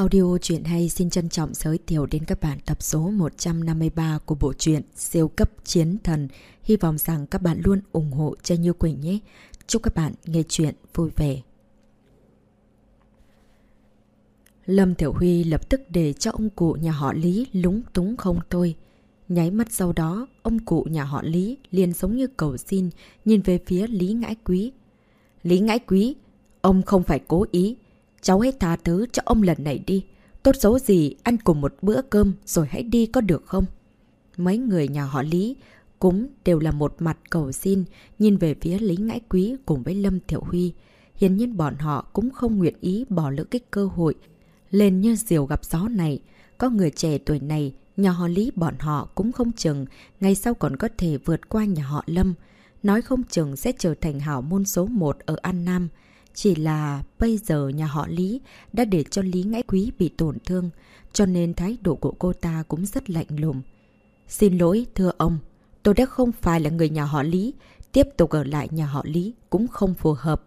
Audio truyện hay xin trân trọng giới thiệu đến các bạn tập số 153 của bộ truyện Siêu cấp chiến thần. Hy vọng rằng các bạn luôn ủng hộ cho Như Quỳnh nhé. Chúc các bạn nghe truyện vui vẻ. Lâm Thiểu Huy lập tức để cho ông cụ nhà họ Lý lúng túng không thôi. Nháy mắt sau đó, ông cụ nhà họ Lý liền giống như cầu xin, nhìn về phía Lý Ngãi Quý. Lý Ngãi Quý, ông không phải cố ý. Cháu hãy tha thứ cho ông lần này đi. Tốt xấu gì, ăn cùng một bữa cơm rồi hãy đi có được không? Mấy người nhà họ Lý cũng đều là một mặt cầu xin, nhìn về phía Lý Ngãi Quý cùng với Lâm Thiểu Huy. Hiển nhiên bọn họ cũng không nguyện ý bỏ lỡ cái cơ hội lên như diều gặp gió này. Có người trẻ tuổi này, nhà họ Lý bọn họ cũng không chừng, ngày sau còn có thể vượt qua nhà họ Lâm. Nói không chừng sẽ trở thành hảo môn số 1 ở An Nam. Chỉ là bây giờ nhà họ Lý đã để cho Lý Ngãi Quý bị tổn thương, cho nên thái độ của cô ta cũng rất lạnh lùng. Xin lỗi, thưa ông, tôi đã không phải là người nhà họ Lý, tiếp tục ở lại nhà họ Lý cũng không phù hợp.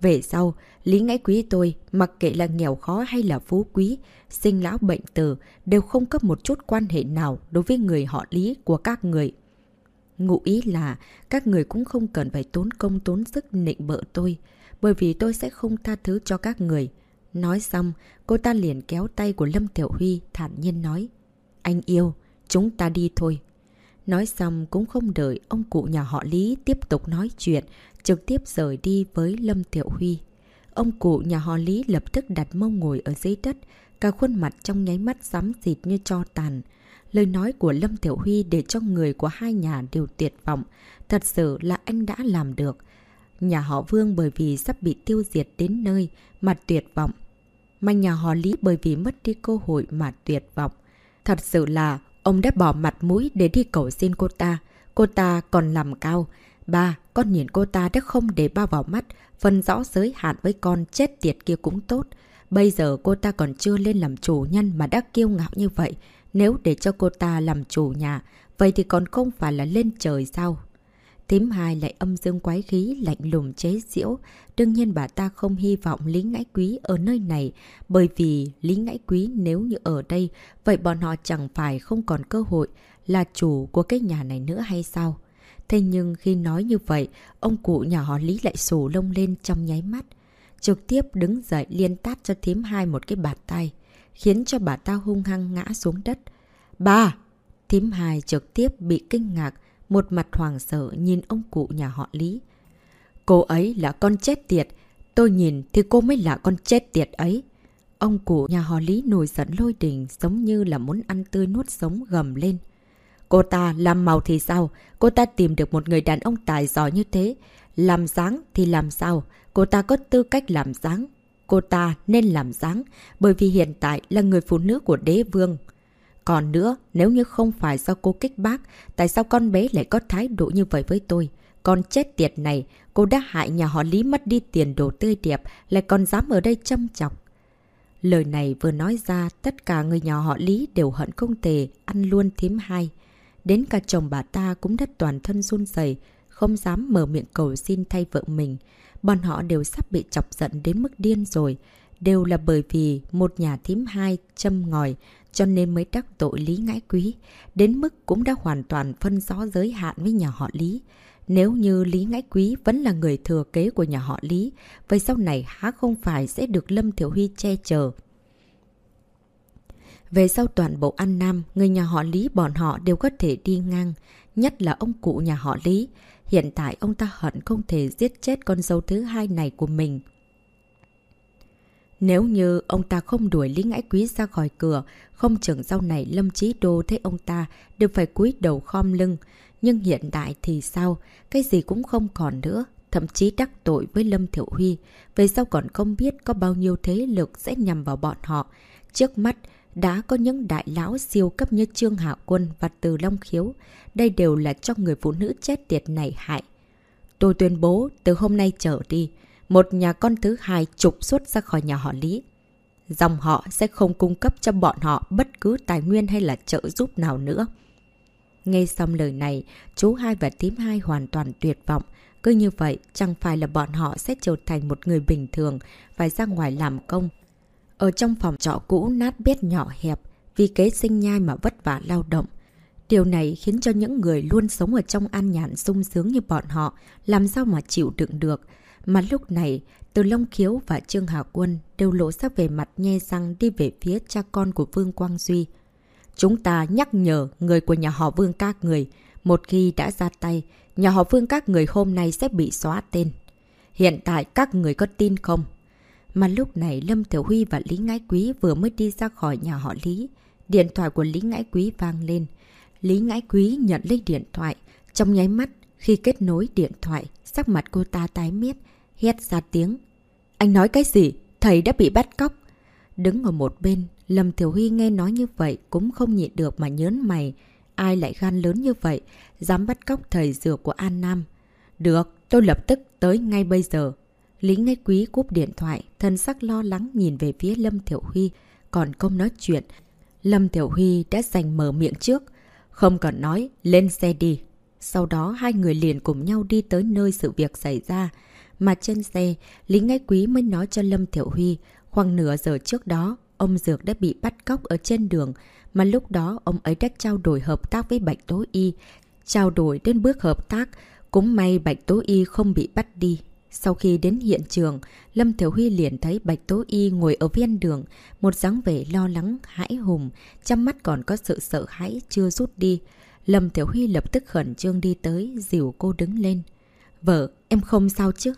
Về sau, Lý Ngãi Quý tôi, mặc kệ là nghèo khó hay là phú quý, sinh lão bệnh tử, đều không có một chút quan hệ nào đối với người họ Lý của các người. Ngụ ý là các người cũng không cần phải tốn công tốn sức nịnh bợ tôi bởi vì tôi sẽ không tha thứ cho các người. Nói xong, cô ta liền kéo tay của Lâm Tiểu Huy thản nhiên nói. Anh yêu, chúng ta đi thôi. Nói xong cũng không đợi ông cụ nhà họ Lý tiếp tục nói chuyện, trực tiếp rời đi với Lâm Tiểu Huy. Ông cụ nhà họ Lý lập tức đặt mông ngồi ở dưới đất, cả khuôn mặt trong nháy mắt rắm dịt như cho tàn. Lời nói của Lâm Tiểu Huy để cho người của hai nhà đều tuyệt vọng. Thật sự là anh đã làm được. Nhà họ Vương bởi vì sắp bị tiêu diệt đến nơi mà tuyệt vọng. Mà nhà họ Lý bởi vì mất đi cơ hội mà tuyệt vọng. Thật sự là ông đã bỏ mặt mũi để đi cầu xin cô ta. Cô ta còn làm cao. Ba, con nhìn cô ta đã không để ba vào mắt, phân rõ giới hạn với con chết tiệt kia cũng tốt. Bây giờ cô ta còn chưa lên làm chủ nhân mà đã kiêu ngạo như vậy. Nếu để cho cô ta làm chủ nhà, vậy thì còn không phải là lên trời sao? Thím hai lại âm dương quái khí, lạnh lùng chế diễu. Đương nhiên bà ta không hy vọng Lý Ngãi Quý ở nơi này, bởi vì Lý Ngãi Quý nếu như ở đây, vậy bọn họ chẳng phải không còn cơ hội là chủ của cái nhà này nữa hay sao? Thế nhưng khi nói như vậy, ông cụ nhà họ Lý lại sổ lông lên trong nháy mắt. Trực tiếp đứng dậy liên tát cho thím hai một cái bạt tay, khiến cho bà ta hung hăng ngã xuống đất. Bà! Thím hai trực tiếp bị kinh ngạc, một mặt hoàng sợ nhìn ông cụ nhà họ Lý. Cô ấy là con chết tiệt, tôi nhìn thì cô mới là con chết tiệt ấy. Ông cụ nhà họ Lý nổi giận lôi đình giống như là muốn ăn tươi nuốt sống gầm lên. Cô ta làm màu thì sao? Cô ta tìm được một người đàn ông tài giỏi như thế. Làm dáng thì làm sao? Cô ta có tư cách làm dáng. Cô ta nên làm dáng bởi vì hiện tại là người phụ nữ của đế vương. Còn nữa, nếu như không phải do cô kích bác, tại sao con bé lại có thái độ như vậy với tôi? Con chết tiệt này, cô đã hại nhà họ Lý mất đi tiền đồ tươi đẹp, lại còn dám ở đây châm chọc. Lời này vừa nói ra, tất cả người nhà họ Lý đều hận không tề, ăn luôn thím hai. Đến cả chồng bà ta cũng đất toàn thân run dày, không dám mở miệng cầu xin thay vợ mình. Bọn họ đều sắp bị chọc giận đến mức điên rồi. Đều là bởi vì một nhà thím hai châm ngòi, cho nên mới đắc tội Lý Ngãi Quý. Đến mức cũng đã hoàn toàn phân rõ giới hạn với nhà họ Lý. Nếu như Lý Ngãi Quý vẫn là người thừa kế của nhà họ Lý, vậy sau này há không phải sẽ được Lâm Thiểu Huy che chở. Về sau toàn bộ An Nam, người nhà họ Lý bọn họ đều có thể đi ngang, nhất là ông cụ nhà họ Lý. Hiện tại ông ta hận không thể giết chết con dâu thứ hai này của mình. Nếu như ông ta không đuổi Lý Ngãi Quý ra khỏi cửa, không chừng sau này Lâm Chí Đô thấy ông ta đều phải cúi đầu khom lưng. Nhưng hiện tại thì sao? Cái gì cũng không còn nữa. Thậm chí đắc tội với Lâm Thiểu Huy. Về sau còn không biết có bao nhiêu thế lực sẽ nhằm vào bọn họ. Trước mắt, đã có những đại lão siêu cấp như Trương Hạ Quân và Từ Long Khiếu. Đây đều là cho người phụ nữ chết tiệt này hại. Tôi tuyên bố từ hôm nay trở đi, một nhà con thứ hai trục xuất ra khỏi nhà họ Lý. Dòng họ sẽ không cung cấp cho bọn họ bất cứ tài nguyên hay là trợ giúp nào nữa. Nghe xong lời này, chú hai và tím hai hoàn toàn tuyệt vọng. Cứ như vậy, chẳng phải là bọn họ sẽ trở thành một người bình thường, phải ra ngoài làm công. Ở trong phòng trọ cũ nát bét nhỏ hẹp, vì kế sinh nhai mà vất vả lao động. Điều này khiến cho những người luôn sống ở trong an nhàn sung sướng như bọn họ làm sao mà chịu đựng được. Mà lúc này, từ Long Khiếu và Trương Hà Quân đều lộ ra về mặt nhe răng đi về phía cha con của Vương Quang Duy. Chúng ta nhắc nhở người của nhà họ Vương các người, một khi đã ra tay, nhà họ Vương các người hôm nay sẽ bị xóa tên. Hiện tại các người có tin không? Mà lúc này Lâm Tiểu Huy và Lý Ngãi Quý vừa mới đi ra khỏi nhà họ Lý. Điện thoại của Lý Ngãi Quý vang lên. Lý Ngãi Quý nhận lấy điện thoại. Trong nháy mắt, khi kết nối điện thoại, sắc mặt cô ta tái miết, hét ra tiếng. Anh nói cái gì? Thầy đã bị bắt cóc. Đứng ở một bên, Lâm Thiểu Huy nghe nói như vậy cũng không nhịn được mà nhớn mày. Ai lại gan lớn như vậy, dám bắt cóc thầy dừa của An Nam. Được, tôi lập tức tới ngay bây giờ. Lý nghe Quý cúp điện thoại, thân sắc lo lắng nhìn về phía Lâm Thiểu Huy, còn không nói chuyện. Lâm Thiểu Huy đã giành mở miệng trước. Không cần nói, lên xe đi. Sau đó hai người liền cùng nhau đi tới nơi sự việc xảy ra. Mà trên xe, Lý Ngay Quý mới nói cho Lâm Thiểu Huy, khoảng nửa giờ trước đó, ông Dược đã bị bắt cóc ở trên đường, mà lúc đó ông ấy đã trao đổi hợp tác với Bạch Tố Y. Trao đổi đến bước hợp tác, cũng may Bạch Tố Y không bị bắt đi. Sau khi đến hiện trường, Lâm Thiểu Huy liền thấy Bạch Tố Y ngồi ở viên đường, một dáng vẻ lo lắng, hãi hùng, trong mắt còn có sự sợ hãi chưa rút đi. Lâm Thiểu Huy lập tức khẩn trương đi tới, dìu cô đứng lên. Vợ, em không sao chứ?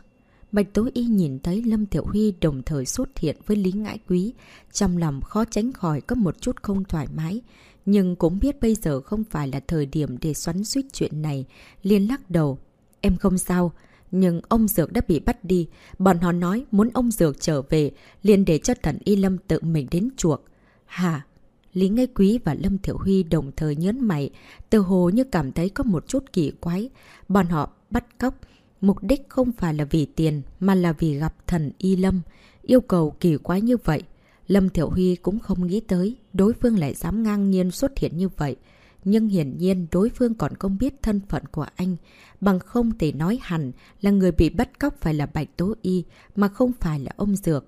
Bạch Tố Y nhìn thấy Lâm Thiểu Huy đồng thời xuất hiện với Lý Ngãi Quý, trong lòng khó tránh khỏi có một chút không thoải mái, nhưng cũng biết bây giờ không phải là thời điểm để xoắn suýt chuyện này, liền lắc đầu. Em không sao, nhưng ông Dược đã bị bắt đi, bọn họ nói muốn ông Dược trở về, liền để cho thần Y Lâm tự mình đến chuộc. Hả? Lý Ngãi Quý và Lâm Thiểu Huy đồng thời nhớn mày, từ hồ như cảm thấy có một chút kỳ quái. Bọn họ bắt cóc, mục đích không phải là vì tiền mà là vì gặp thần Y Lâm. Yêu cầu kỳ quái như vậy, Lâm Thiểu Huy cũng không nghĩ tới đối phương lại dám ngang nhiên xuất hiện như vậy. Nhưng hiển nhiên đối phương còn không biết thân phận của anh, bằng không thể nói hẳn là người bị bắt cóc phải là Bạch Tố Y, mà không phải là ông Dược.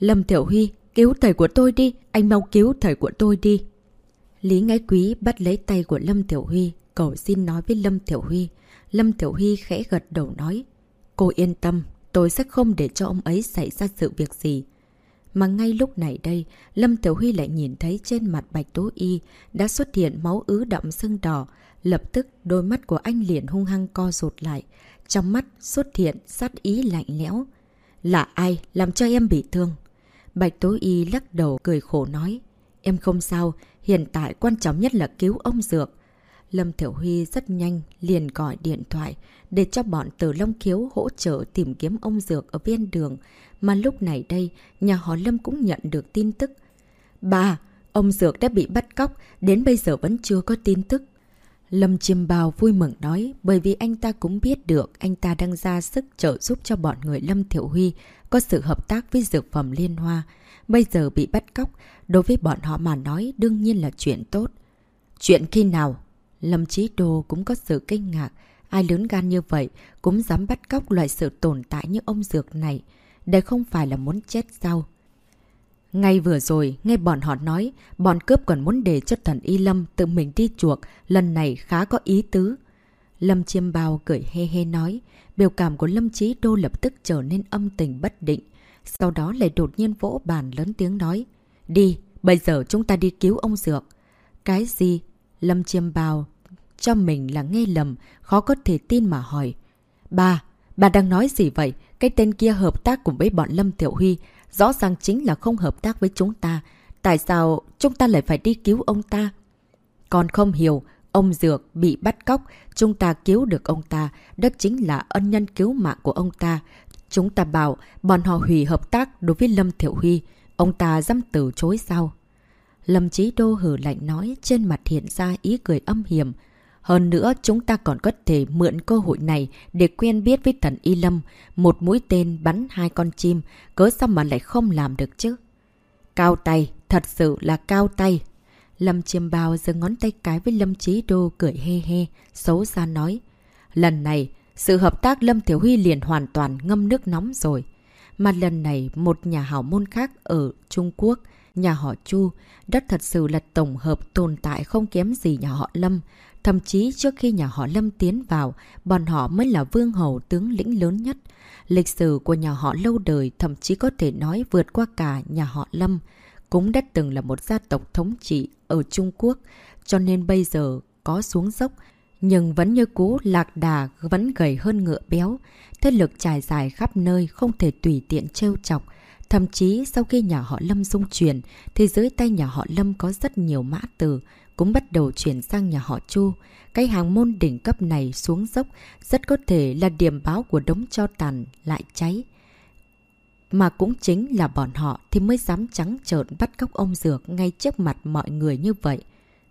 Lâm Thiểu Huy, cứu thầy của tôi đi, anh mau cứu thầy của tôi đi. Lý Ngãi Quý bắt lấy tay của Lâm Thiểu Huy, cầu xin nói với Lâm Thiểu Huy. Lâm Tiểu Huy khẽ gật đầu nói, cô yên tâm, tôi sẽ không để cho ông ấy xảy ra sự việc gì. Mà ngay lúc này đây, Lâm Tiểu Huy lại nhìn thấy trên mặt Bạch Tố Y đã xuất hiện máu ứ đậm sưng đỏ. Lập tức đôi mắt của anh liền hung hăng co rụt lại. Trong mắt xuất hiện sát ý lạnh lẽo. Là ai làm cho em bị thương? Bạch Tố Y lắc đầu cười khổ nói. Em không sao, hiện tại quan trọng nhất là cứu ông Dược. Lâm Thiểu Huy rất nhanh liền gọi điện thoại để cho bọn Tử Long Kiếu hỗ trợ tìm kiếm ông Dược ở viên đường. Mà lúc này đây, nhà họ Lâm cũng nhận được tin tức. Bà, ông Dược đã bị bắt cóc, đến bây giờ vẫn chưa có tin tức. Lâm Chiêm Bào vui mừng nói bởi vì anh ta cũng biết được anh ta đang ra sức trợ giúp cho bọn người Lâm Thiệu Huy có sự hợp tác với dược phẩm Liên Hoa. Bây giờ bị bắt cóc, đối với bọn họ mà nói đương nhiên là chuyện tốt. Chuyện khi nào? Lâm Chí Đô cũng có sự kinh ngạc. Ai lớn gan như vậy cũng dám bắt cóc loại sự tồn tại như ông Dược này. Đây không phải là muốn chết sao? Ngay vừa rồi, nghe bọn họ nói, bọn cướp còn muốn để cho thần Y Lâm tự mình đi chuộc, lần này khá có ý tứ. Lâm Chiêm Bao cười hê hê nói, biểu cảm của Lâm Chí Đô lập tức trở nên âm tình bất định. Sau đó lại đột nhiên vỗ bàn lớn tiếng nói, đi, bây giờ chúng ta đi cứu ông Dược. Cái gì? Lâm Chiêm Bao cho mình là nghe lầm, khó có thể tin mà hỏi. Bà, bà đang nói gì vậy? Cái tên kia hợp tác cùng với bọn Lâm Tiểu Huy, rõ ràng chính là không hợp tác với chúng ta. Tại sao chúng ta lại phải đi cứu ông ta? Còn không hiểu, ông Dược bị bắt cóc, chúng ta cứu được ông ta, đó chính là ân nhân cứu mạng của ông ta. Chúng ta bảo bọn họ hủy hợp tác đối với Lâm Thiểu Huy, ông ta dám từ chối sao? Lâm Chí Đô hử lạnh nói trên mặt hiện ra ý cười âm hiểm. Hơn nữa, chúng ta còn có thể mượn cơ hội này để quen biết với thần Y Lâm. Một mũi tên bắn hai con chim, cớ sao mà lại không làm được chứ? Cao tay, thật sự là cao tay. Lâm Chiêm Bao giơ ngón tay cái với Lâm Chí Đô cười hê hê, xấu xa nói. Lần này, sự hợp tác Lâm Thiểu Huy liền hoàn toàn ngâm nước nóng rồi. Mà lần này một nhà hảo môn khác ở Trung Quốc, nhà họ Chu, đất thật sự là tổng hợp tồn tại không kém gì nhà họ Lâm. Thậm chí trước khi nhà họ Lâm tiến vào, bọn họ mới là vương hầu tướng lĩnh lớn nhất. Lịch sử của nhà họ lâu đời thậm chí có thể nói vượt qua cả nhà họ Lâm. Cũng đã từng là một gia tộc thống trị ở Trung Quốc, cho nên bây giờ có xuống dốc, nhưng vẫn như cũ lạc đà vẫn gầy hơn ngựa béo. Thế lực trải dài khắp nơi không thể tùy tiện trêu chọc. Thậm chí sau khi nhà họ Lâm dung chuyển thì dưới tay nhà họ Lâm có rất nhiều mã từ cũng bắt đầu chuyển sang nhà họ Chu. Cái hàng môn đỉnh cấp này xuống dốc rất có thể là điểm báo của đống cho tàn lại cháy. Mà cũng chính là bọn họ thì mới dám trắng trợn bắt cóc ông Dược ngay trước mặt mọi người như vậy.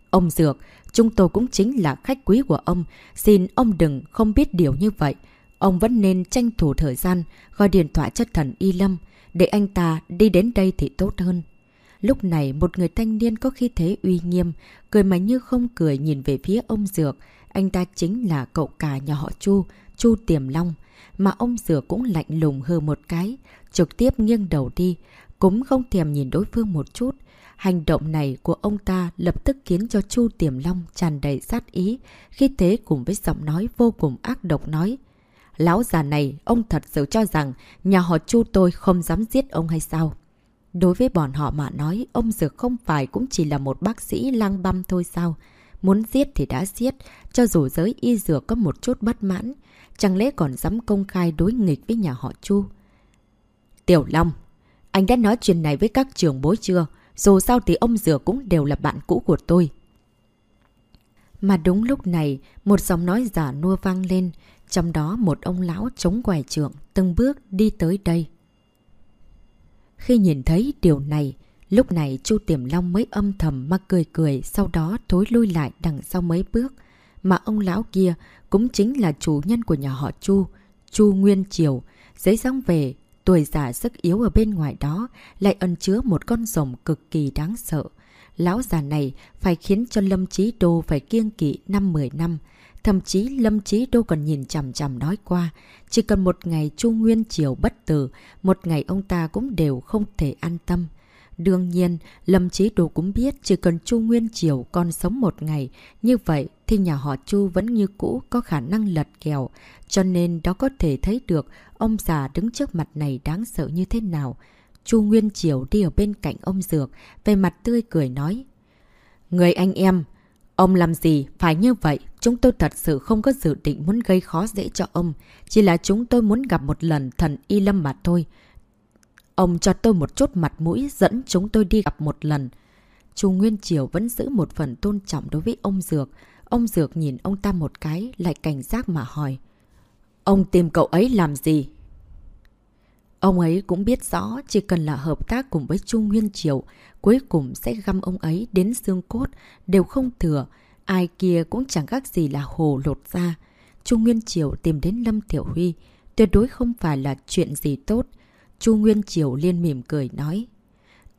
Ông Dược, chúng tôi cũng chính là khách quý của ông. Xin ông đừng không biết điều như vậy. Ông vẫn nên tranh thủ thời gian gọi điện thoại cho thần Y Lâm để anh ta đi đến đây thì tốt hơn. Lúc này một người thanh niên có khi thế uy nghiêm, cười mà như không cười nhìn về phía ông Dược. Anh ta chính là cậu cả nhà họ Chu, Chu Tiềm Long. Mà ông Dược cũng lạnh lùng hơ một cái, trực tiếp nghiêng đầu đi, cũng không thèm nhìn đối phương một chút. Hành động này của ông ta lập tức khiến cho Chu Tiềm Long tràn đầy sát ý, khi thế cùng với giọng nói vô cùng ác độc nói. Lão già này, ông thật sự cho rằng nhà họ Chu tôi không dám giết ông hay sao? Đối với bọn họ mà nói, ông Dược không phải cũng chỉ là một bác sĩ lang băm thôi sao? Muốn giết thì đã giết, cho dù giới y dược có một chút bất mãn, chẳng lẽ còn dám công khai đối nghịch với nhà họ Chu? Tiểu Long, anh đã nói chuyện này với các trường bối chưa? Dù sao thì ông Dược cũng đều là bạn cũ của tôi. Mà đúng lúc này, một giọng nói giả nua vang lên, trong đó một ông lão chống quài trượng từng bước đi tới đây. Khi nhìn thấy điều này, lúc này Chu Tiềm Long mới âm thầm mà cười cười, sau đó thối lui lại đằng sau mấy bước. Mà ông lão kia cũng chính là chủ nhân của nhà họ Chu, Chu Nguyên Triều, giấy dòng về, tuổi già sức yếu ở bên ngoài đó lại ẩn chứa một con rồng cực kỳ đáng sợ. Lão già này phải khiến cho Lâm Chí Đô phải kiêng kỵ năm 10 năm, Thậm chí Lâm Chí Đô còn nhìn chằm chằm nói qua, chỉ cần một ngày Chu Nguyên Triều bất tử, một ngày ông ta cũng đều không thể an tâm. Đương nhiên, Lâm Chí Đô cũng biết chỉ cần Chu Nguyên Triều còn sống một ngày, như vậy thì nhà họ Chu vẫn như cũ có khả năng lật kèo, cho nên đó có thể thấy được ông già đứng trước mặt này đáng sợ như thế nào. Chu Nguyên Triều đi ở bên cạnh ông Dược, về mặt tươi cười nói. Người anh em, Ông làm gì? Phải như vậy. Chúng tôi thật sự không có dự định muốn gây khó dễ cho ông. Chỉ là chúng tôi muốn gặp một lần thần Y Lâm mà thôi. Ông cho tôi một chút mặt mũi dẫn chúng tôi đi gặp một lần. Chu Nguyên Triều vẫn giữ một phần tôn trọng đối với ông Dược. Ông Dược nhìn ông ta một cái, lại cảnh giác mà hỏi. Ông tìm cậu ấy làm gì? Ông ấy cũng biết rõ chỉ cần là hợp tác cùng với Chu Nguyên Triều, cuối cùng sẽ găm ông ấy đến xương cốt, đều không thừa. Ai kia cũng chẳng khác gì là hồ lột ra. Chu Nguyên Triều tìm đến Lâm Tiểu Huy, tuyệt đối không phải là chuyện gì tốt. Chu Nguyên Triều liên mỉm cười nói.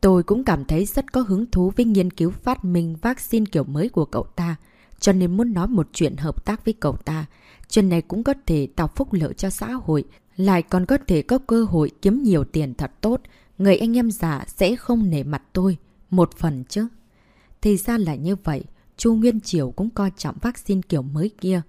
Tôi cũng cảm thấy rất có hứng thú với nghiên cứu phát minh vaccine kiểu mới của cậu ta, cho nên muốn nói một chuyện hợp tác với cậu ta. Chuyện này cũng có thể tạo phúc lợi cho xã hội, lại còn có thể có cơ hội kiếm nhiều tiền thật tốt. Người anh em già sẽ không nể mặt tôi. Một phần chứ. Thì ra là như vậy. Chu Nguyên Triều cũng coi trọng vaccine kiểu mới kia.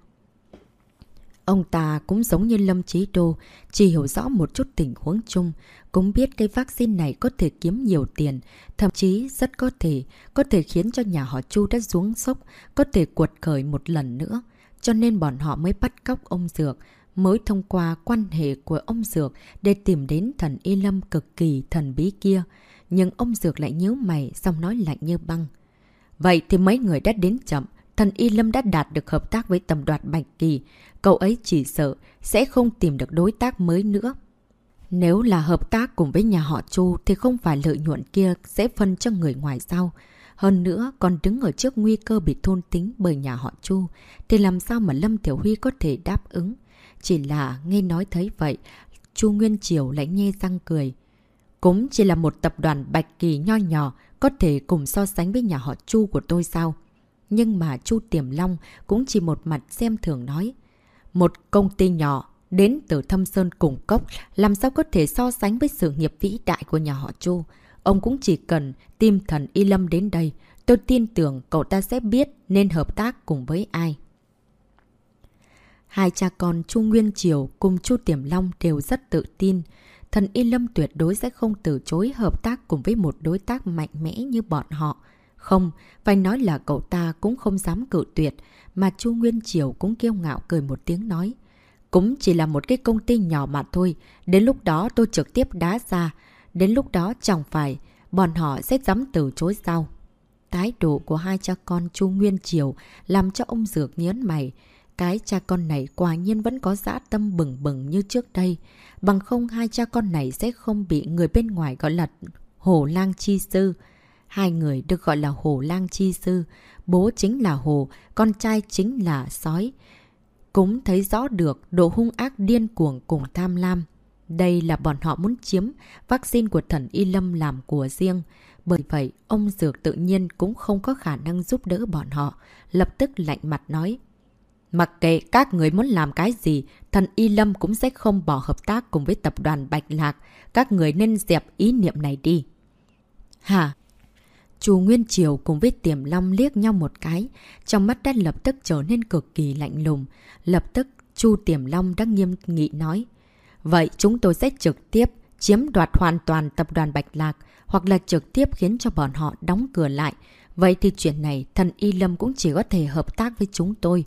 Ông ta cũng giống như Lâm Chí Đô, chỉ hiểu rõ một chút tình huống chung, cũng biết cái vaccine này có thể kiếm nhiều tiền, thậm chí rất có thể, có thể khiến cho nhà họ Chu đã xuống sốc, có thể cuột khởi một lần nữa. Cho nên bọn họ mới bắt cóc ông Dược, mới thông qua quan hệ của ông Dược để tìm đến thần Y Lâm cực kỳ thần bí kia. Nhưng ông Dược lại nhớ mày, xong nói lạnh như băng. Vậy thì mấy người đã đến chậm, thần Y Lâm đã đạt được hợp tác với tầm đoạt Bạch Kỳ. Cậu ấy chỉ sợ sẽ không tìm được đối tác mới nữa. Nếu là hợp tác cùng với nhà họ Chu thì không phải lợi nhuận kia sẽ phân cho người ngoài sao. Hơn nữa còn đứng ở trước nguy cơ bị thôn tính bởi nhà họ Chu thì làm sao mà Lâm Tiểu Huy có thể đáp ứng. Chỉ là nghe nói thấy vậy, Chu Nguyên Triều lại nghe răng cười. Cũng chỉ là một tập đoàn bạch kỳ nho nhỏ, có thể cùng so sánh với nhà họ Chu của tôi sao? Nhưng mà Chu Tiềm Long cũng chỉ một mặt xem thường nói. Một công ty nhỏ, đến từ thâm sơn cùng cốc, làm sao có thể so sánh với sự nghiệp vĩ đại của nhà họ Chu. Ông cũng chỉ cần tìm thần Y Lâm đến đây, tôi tin tưởng cậu ta sẽ biết nên hợp tác cùng với ai. Hai cha con Chu Nguyên Triều cùng Chu Tiềm Long đều rất tự tin. Thần Y Lâm tuyệt đối sẽ không từ chối hợp tác cùng với một đối tác mạnh mẽ như bọn họ. Không, phải nói là cậu ta cũng không dám cự tuyệt, mà Chu Nguyên Triều cũng kiêu ngạo cười một tiếng nói. Cũng chỉ là một cái công ty nhỏ mà thôi, đến lúc đó tôi trực tiếp đá ra, đến lúc đó chẳng phải bọn họ sẽ dám từ chối sao. Thái độ của hai cha con Chu Nguyên Triều làm cho ông Dược nhớn mày. Cái cha con này quả nhiên vẫn có dã tâm bừng bừng như trước đây. Bằng không hai cha con này sẽ không bị người bên ngoài gọi là Hồ Lang Chi Sư. Hai người được gọi là Hồ Lang Chi Sư. Bố chính là Hồ, con trai chính là Sói. Cũng thấy rõ được độ hung ác điên cuồng cùng tham lam. Đây là bọn họ muốn chiếm vaccine của thần Y Lâm làm của riêng. Bởi vậy, ông Dược tự nhiên cũng không có khả năng giúp đỡ bọn họ. Lập tức lạnh mặt nói. Mặc kệ các người muốn làm cái gì, thần Y Lâm cũng sẽ không bỏ hợp tác cùng với tập đoàn Bạch Lạc. Các người nên dẹp ý niệm này đi. Hả? Chu Nguyên Triều cùng với Tiềm Long liếc nhau một cái, trong mắt đã lập tức trở nên cực kỳ lạnh lùng. Lập tức, Chu Tiềm Long đã nghiêm nghị nói. Vậy chúng tôi sẽ trực tiếp chiếm đoạt hoàn toàn tập đoàn Bạch Lạc hoặc là trực tiếp khiến cho bọn họ đóng cửa lại. Vậy thì chuyện này thần Y Lâm cũng chỉ có thể hợp tác với chúng tôi.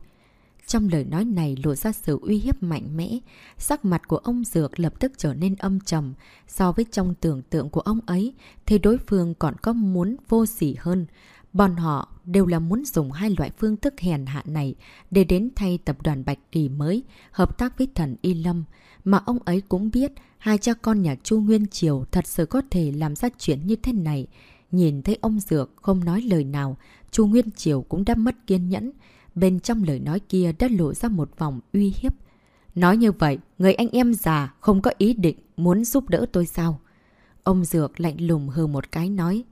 Trong lời nói này lộ ra sự uy hiếp mạnh mẽ, sắc mặt của ông Dược lập tức trở nên âm trầm. So với trong tưởng tượng của ông ấy, thì đối phương còn có muốn vô sỉ hơn. Bọn họ đều là muốn dùng hai loại phương thức hèn hạ này để đến thay tập đoàn Bạch Kỳ mới, hợp tác với thần Y Lâm. Mà ông ấy cũng biết hai cha con nhà Chu Nguyên Triều thật sự có thể làm ra chuyện như thế này. Nhìn thấy ông Dược không nói lời nào, Chu Nguyên Triều cũng đã mất kiên nhẫn. Bên trong lời nói kia đã lộ ra một vòng uy hiếp. Nói như vậy, người anh em già không có ý định muốn giúp đỡ tôi sao? Ông Dược lạnh lùng hừ một cái nói.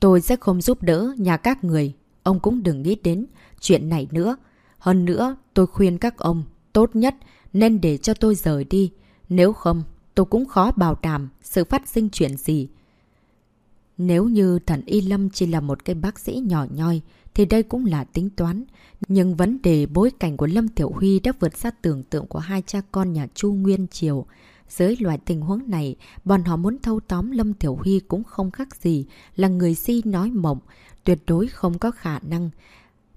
Tôi sẽ không giúp đỡ nhà các người. Ông cũng đừng nghĩ đến chuyện này nữa. Hơn nữa, tôi khuyên các ông, tốt nhất nên để cho tôi rời đi. Nếu không, tôi cũng khó bảo đảm sự phát sinh chuyện gì. Nếu như thần Y Lâm chỉ là một cái bác sĩ nhỏ nhoi, thì đây cũng là tính toán. Nhưng vấn đề bối cảnh của Lâm Tiểu Huy đã vượt xa tưởng tượng của hai cha con nhà Chu Nguyên Triều. Dưới loại tình huống này, bọn họ muốn thâu tóm Lâm Tiểu Huy cũng không khác gì là người si nói mộng, tuyệt đối không có khả năng.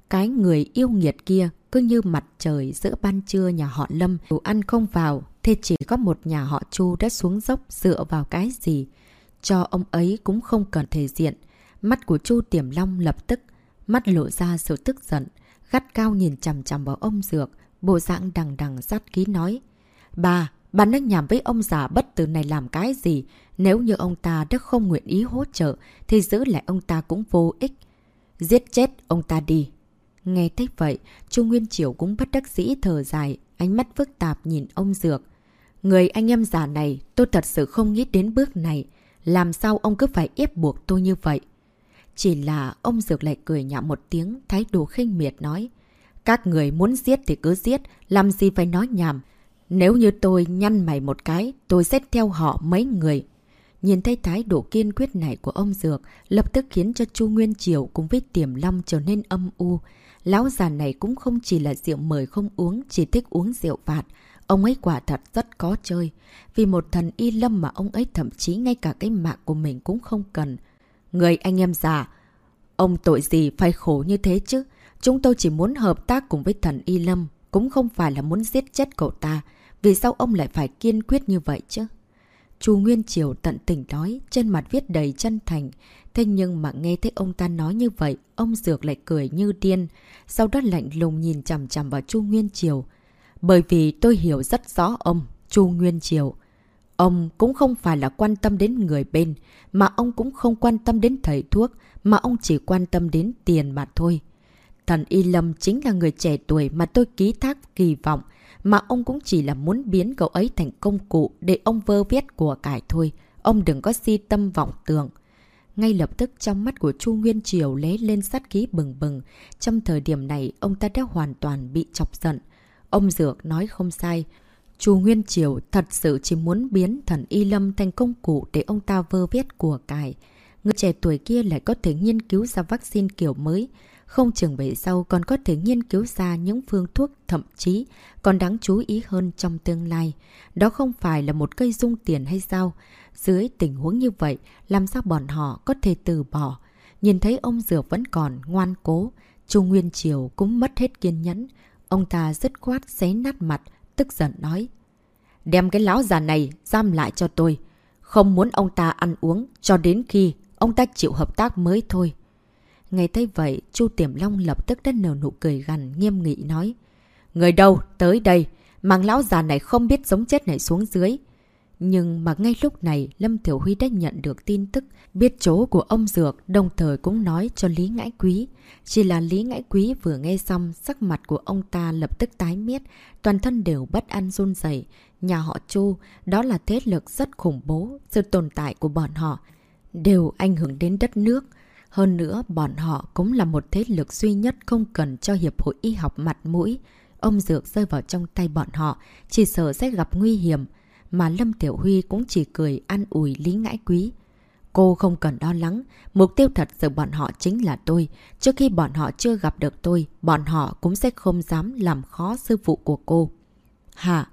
Cái người yêu nghiệt kia cứ như mặt trời giữa ban trưa nhà họ Lâm, đủ ăn không vào, thì chỉ có một nhà họ Chu đã xuống dốc dựa vào cái gì. Cho ông ấy cũng không cần thể diện. Mắt của Chu Tiềm Long lập tức, mắt lộ ra sự tức giận, gắt cao nhìn chằm chằm vào ông Dược, bộ dạng đằng đằng sát ký nói. Bà, bà đang nhảm với ông già bất tử này làm cái gì? Nếu như ông ta đã không nguyện ý hỗ trợ, thì giữ lại ông ta cũng vô ích. Giết chết ông ta đi. Nghe thấy vậy, Trung Nguyên Triều cũng bất đắc dĩ thở dài, ánh mắt phức tạp nhìn ông Dược. Người anh em già này, tôi thật sự không nghĩ đến bước này. Làm sao ông cứ phải ép buộc tôi như vậy? Chỉ là ông Dược lại cười nhạo một tiếng, thái độ khinh miệt nói. Các người muốn giết thì cứ giết, làm gì phải nói nhảm. Nếu như tôi nhăn mày một cái, tôi sẽ theo họ mấy người. Nhìn thấy thái độ kiên quyết này của ông Dược, lập tức khiến cho Chu Nguyên Triều cùng với Tiềm Long trở nên âm u. Lão già này cũng không chỉ là rượu mời không uống, chỉ thích uống rượu vạt. Ông ấy quả thật rất có chơi. Vì một thần y lâm mà ông ấy thậm chí ngay cả cái mạng của mình cũng không cần. Người anh em già, ông tội gì phải khổ như thế chứ? Chúng tôi chỉ muốn hợp tác cùng với thần y lâm, cũng không phải là muốn giết chết cậu ta. Vì sao ông lại phải kiên quyết như vậy chứ? Chu Nguyên Triều tận tình nói, trên mặt viết đầy chân thành. Thế nhưng mà nghe thấy ông ta nói như vậy, ông Dược lại cười như điên. Sau đó lạnh lùng nhìn chằm chằm vào Chu Nguyên Triều. Bởi vì tôi hiểu rất rõ ông, Chu Nguyên Triều. Ông cũng không phải là quan tâm đến người bên, mà ông cũng không quan tâm đến thầy thuốc, mà ông chỉ quan tâm đến tiền mà thôi. Thần Y Lâm chính là người trẻ tuổi mà tôi ký thác kỳ vọng, mà ông cũng chỉ là muốn biến cậu ấy thành công cụ để ông vơ viết của cải thôi. Ông đừng có si tâm vọng tưởng. Ngay lập tức trong mắt của Chu Nguyên Triều lé lên sát khí bừng bừng. Trong thời điểm này, ông ta đã hoàn toàn bị chọc giận. Ông Dược nói không sai. Chu Nguyên Triều thật sự chỉ muốn biến thần Y Lâm thành công cụ để ông ta vơ viết của cải. Người trẻ tuổi kia lại có thể nghiên cứu ra vaccine kiểu mới, không chừng về sau còn có thể nghiên cứu ra những phương thuốc thậm chí còn đáng chú ý hơn trong tương lai. Đó không phải là một cây dung tiền hay sao? Dưới tình huống như vậy, làm sao bọn họ có thể từ bỏ? Nhìn thấy ông Dược vẫn còn ngoan cố, Chu Nguyên Triều cũng mất hết kiên nhẫn. Ông ta dứt khoát xé nát mặt, tức giận nói. Đem cái lão già này giam lại cho tôi. Không muốn ông ta ăn uống cho đến khi ông ta chịu hợp tác mới thôi. nghe thấy vậy, Chu Tiềm Long lập tức đất nở nụ cười gằn nghiêm nghị nói. Người đâu? Tới đây! Mang lão già này không biết sống chết này xuống dưới. Nhưng mà ngay lúc này, Lâm Tiểu Huy đã nhận được tin tức, biết chỗ của ông Dược, đồng thời cũng nói cho Lý Ngãi Quý. Chỉ là Lý Ngãi Quý vừa nghe xong, sắc mặt của ông ta lập tức tái miết, toàn thân đều bất an run dậy. Nhà họ Chu, đó là thế lực rất khủng bố, sự tồn tại của bọn họ đều ảnh hưởng đến đất nước. Hơn nữa, bọn họ cũng là một thế lực duy nhất không cần cho Hiệp hội Y học mặt mũi. Ông Dược rơi vào trong tay bọn họ, chỉ sợ sẽ gặp nguy hiểm. Mà Lâm Tiểu Huy cũng chỉ cười an ủi Lý Ngãi Quý. Cô không cần lo lắng, mục tiêu thật sự bọn họ chính là tôi. Trước khi bọn họ chưa gặp được tôi, bọn họ cũng sẽ không dám làm khó sư phụ của cô. Hả?